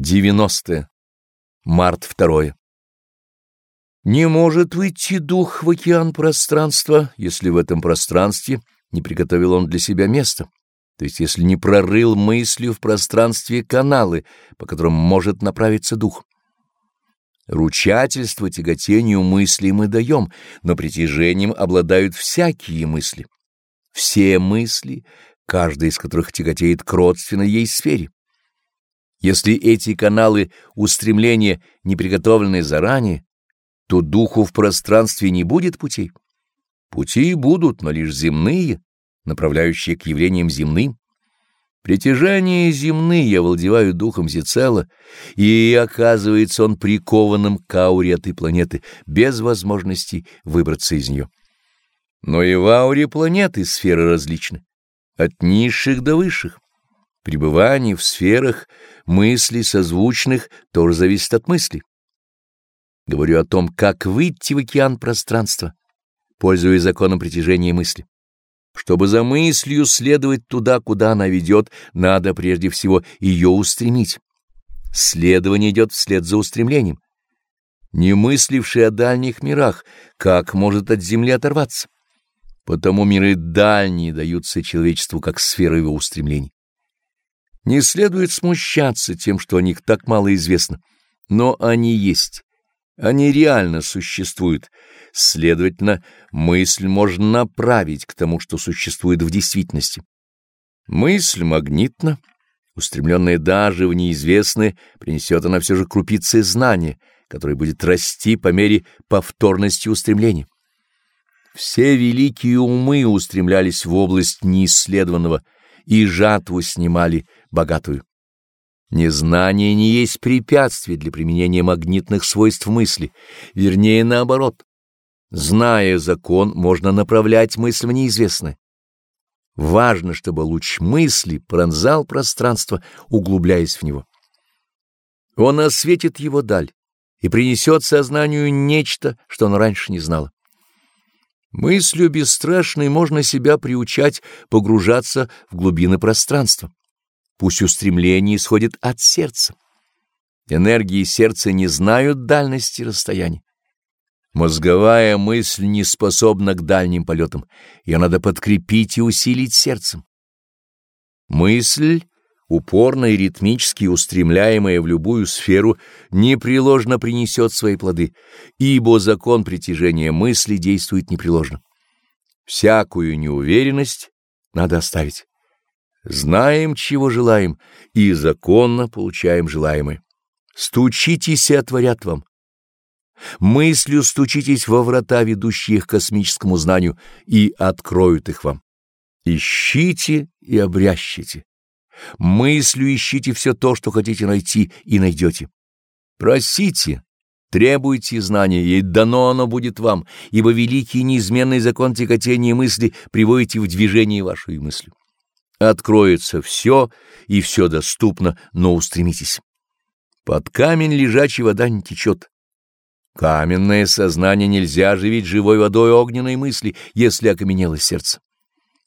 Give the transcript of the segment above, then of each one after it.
90. Март 2. Не может выйти дух в океан пространства, если в этом пространстве не приготовил он для себя место, то есть если не прорыл мыслью в пространстве каналы, по которым может направиться дух. Ручательство тяготению мысли мы даем, но притяжением обладают всякие мысли. Все мысли, каждая из которых тяготеет к родственной ей сфере. Если эти каналы устремления не приготовлены заранее, то духу в пространстве не будет путей. Пути будут, но лишь земные, направляющие к явлениям земным. Притяжения земные овладевают духом всецело, и оказывается он прикованным к ауре этой планеты, без возможности выбраться из нее. Но и в ауре планеты сферы различны, от низших до высших. Пребывание в сферах мыслей созвучных тоже зависит от мысли. Говорю о том, как выйти в океан пространства, пользуясь законом притяжения мысли. Чтобы за мыслью следовать туда, куда она ведет, надо прежде всего ее устремить. Следование идет вслед за устремлением. Не мысливший о дальних мирах, как может от земли оторваться? Потому миры дальние даются человечеству как сфера его устремлений. Не следует смущаться тем, что о них так мало известно, но они есть, они реально существуют, следовательно, мысль можно направить к тому, что существует в действительности. Мысль магнитна, устремленная даже в неизвестное, принесет она все же крупицы знания, которое будет расти по мере повторности устремлений. Все великие умы устремлялись в область неисследованного и жатву снимали богатую. Незнание не есть препятствие для применения магнитных свойств мысли, вернее, наоборот. Зная закон, можно направлять мысль в неизвестное. Важно, чтобы луч мысли пронзал пространство, углубляясь в него. Он осветит его даль и принесет сознанию нечто, что он раньше не знало. Мыслью бесстрашной можно себя приучать погружаться в глубины пространства. Пусть устремление исходит от сердца. Энергии сердца не знают дальности расстояний. Мозговая мысль не способна к дальним полетам, ее надо подкрепить и усилить сердцем. Мысль, упорно и ритмически устремляемая в любую сферу, непреложно принесет свои плоды, ибо закон притяжения мысли действует непреложно. Всякую неуверенность надо оставить. Знаем, чего желаем, и законно получаем желаемое. Стучитесь и отворят вам. Мыслью стучитесь во врата, ведущие к космическому знанию, и откроют их вам. Ищите и обрящите. Мыслью ищите все то, что хотите найти, и найдете. Просите, требуйте знания, и дано оно будет вам, ибо великий неизменный закон тяготения мысли приводите в движение вашу мысль. Откроется все, и все доступно, но устремитесь. Под камень лежачий вода не течет. Каменное сознание нельзя оживить живой водой огненной мысли, если окаменело сердце.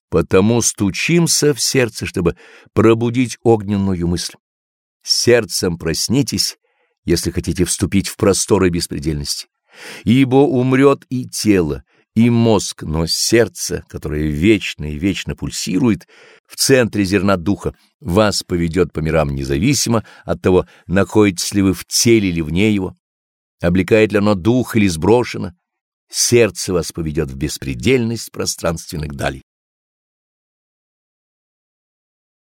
Потому стучимся в сердце, чтобы пробудить огненную мысль. Сердцем проснитесь, если хотите вступить в просторы беспредельности. Ибо умрет и тело, и мозг, но сердце, которое вечно и вечно пульсирует в центре зерна духа, вас поведет по мирам независимо от того, находитесь ли вы в теле или вне его, облекает ли оно дух или сброшено, сердце вас поведет в беспредельность пространственных далей.